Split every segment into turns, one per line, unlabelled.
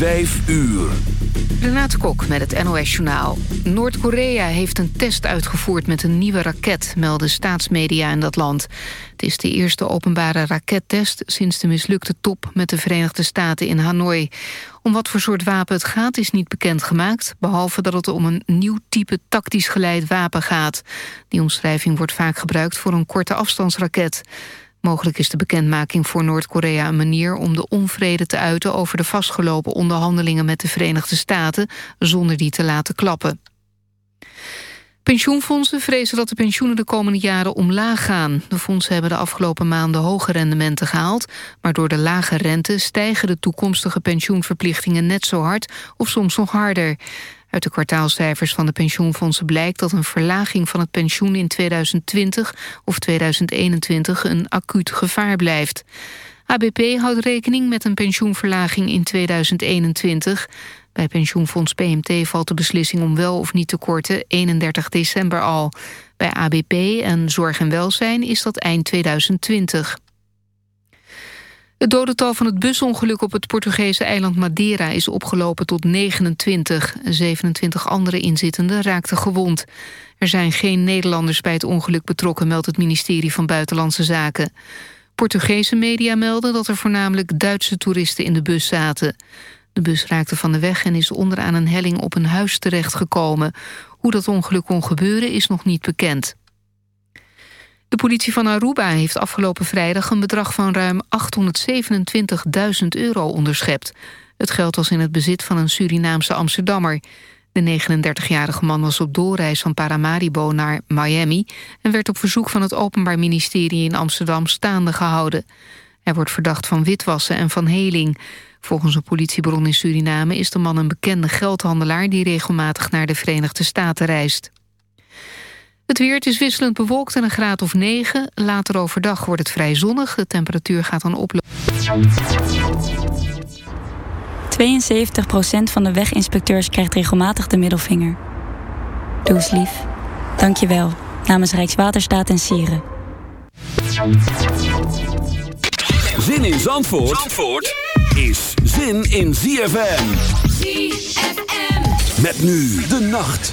5 uur.
Renate Kok met het NOS Journaal. Noord-Korea heeft een test uitgevoerd met een nieuwe raket... melden staatsmedia in dat land. Het is de eerste openbare rakettest... sinds de mislukte top met de Verenigde Staten in Hanoi. Om wat voor soort wapen het gaat is niet bekendgemaakt... behalve dat het om een nieuw type tactisch geleid wapen gaat. Die omschrijving wordt vaak gebruikt voor een korte afstandsraket... Mogelijk is de bekendmaking voor Noord-Korea een manier om de onvrede te uiten over de vastgelopen onderhandelingen met de Verenigde Staten zonder die te laten klappen. Pensioenfondsen vrezen dat de pensioenen de komende jaren omlaag gaan. De fondsen hebben de afgelopen maanden hoge rendementen gehaald... maar door de lage rente stijgen de toekomstige pensioenverplichtingen net zo hard... of soms nog harder. Uit de kwartaalcijfers van de pensioenfondsen blijkt dat een verlaging van het pensioen in 2020 of 2021 een acuut gevaar blijft. ABP houdt rekening met een pensioenverlaging in 2021. Bij pensioenfonds PMT valt de beslissing om wel of niet te korten 31 december al. Bij ABP en Zorg en Welzijn is dat eind 2020. Het dodental van het busongeluk op het Portugese eiland Madeira is opgelopen tot 29. 27 andere inzittenden raakten gewond. Er zijn geen Nederlanders bij het ongeluk betrokken, meldt het ministerie van Buitenlandse Zaken. Portugese media melden dat er voornamelijk Duitse toeristen in de bus zaten. De bus raakte van de weg en is onderaan een helling op een huis terechtgekomen. Hoe dat ongeluk kon gebeuren is nog niet bekend. De politie van Aruba heeft afgelopen vrijdag een bedrag van ruim 827.000 euro onderschept. Het geld was in het bezit van een Surinaamse Amsterdammer. De 39-jarige man was op doorreis van Paramaribo naar Miami... en werd op verzoek van het Openbaar Ministerie in Amsterdam staande gehouden. Hij wordt verdacht van witwassen en van heling. Volgens een politiebron in Suriname is de man een bekende geldhandelaar... die regelmatig naar de Verenigde Staten reist. Het weer het is wisselend bewolkt en een graad of 9. Later overdag wordt het vrij zonnig. De temperatuur gaat dan oplopen.
72% van de weginspecteurs krijgt regelmatig de middelvinger. Doe eens lief. Dank je wel. Namens Rijkswaterstaat en Sieren.
Zin in Zandvoort, Zandvoort is zin in ZFM. ZFM. Met nu de nacht.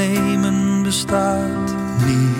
nemen bestaat niet.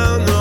down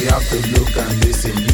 I have to look and listen.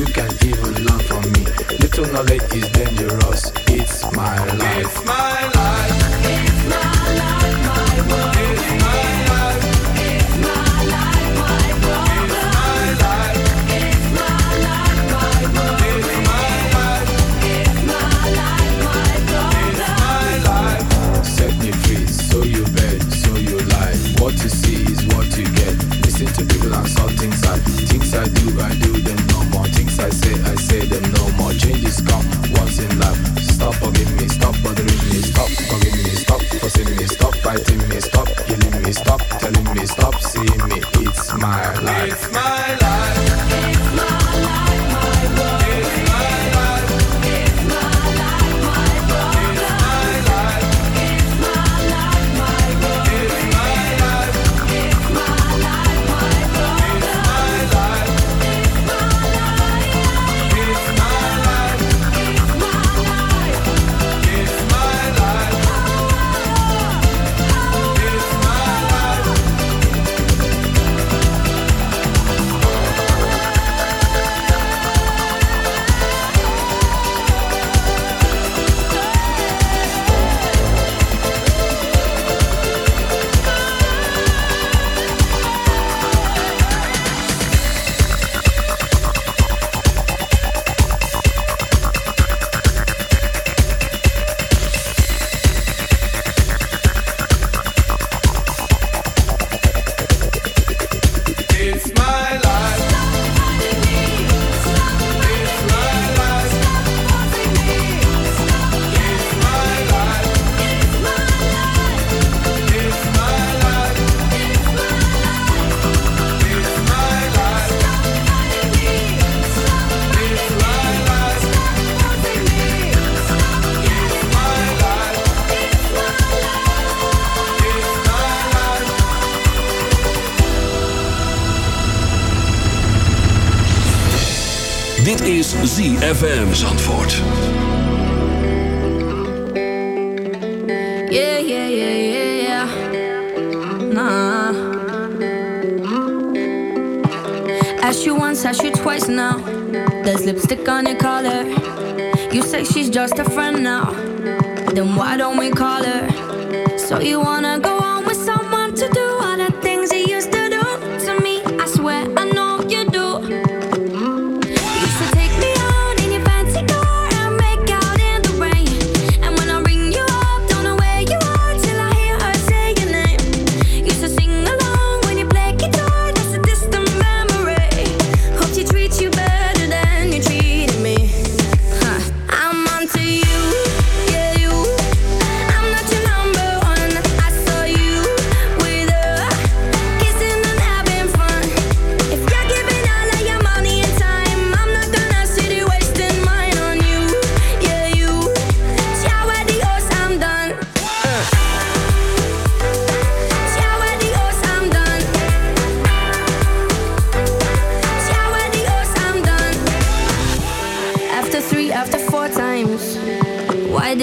ZFM Zandvoort.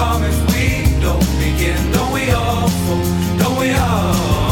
Promise we don't begin? Don't we all? Don't we all?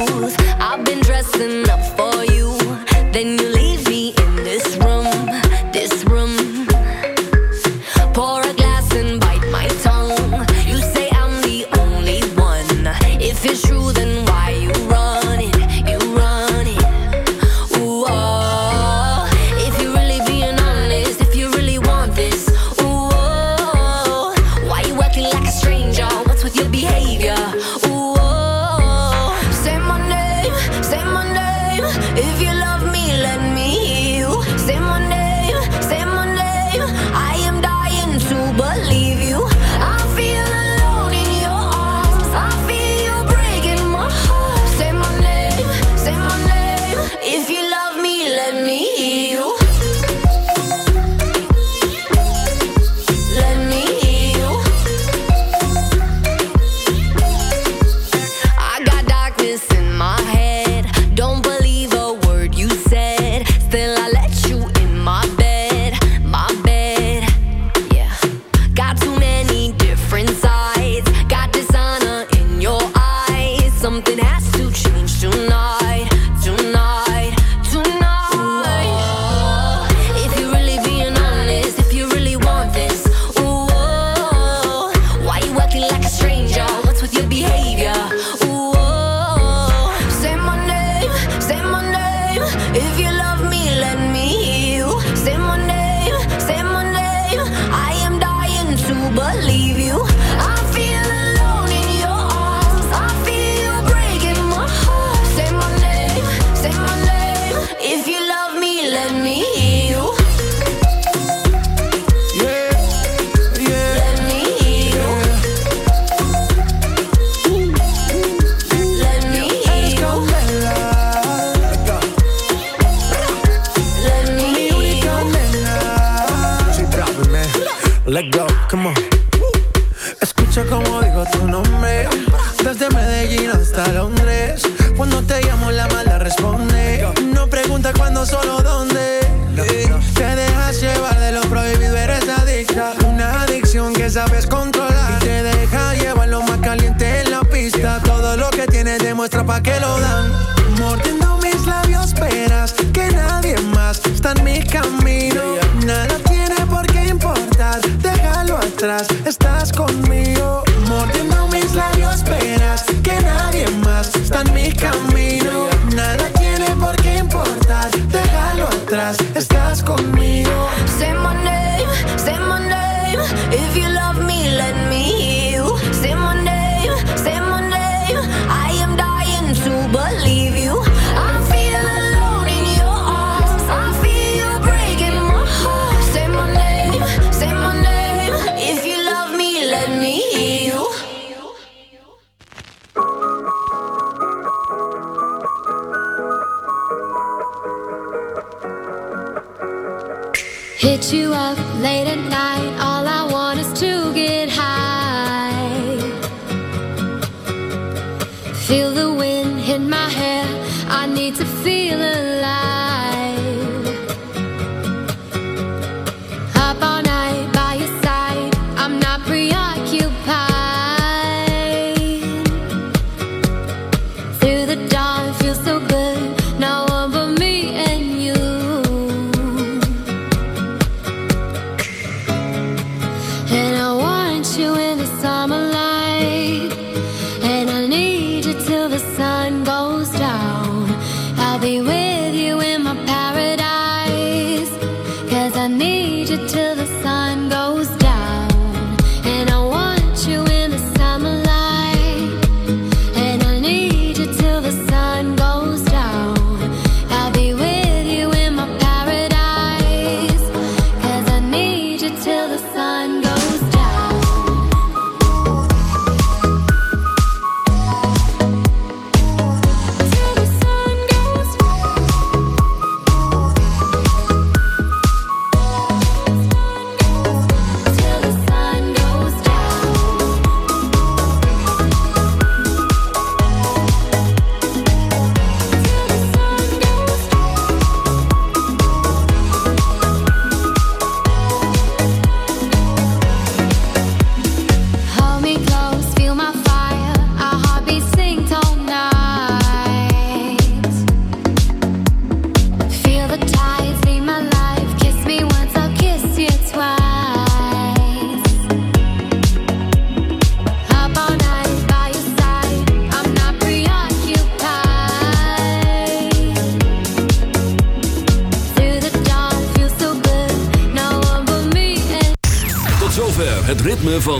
I've been dressing up for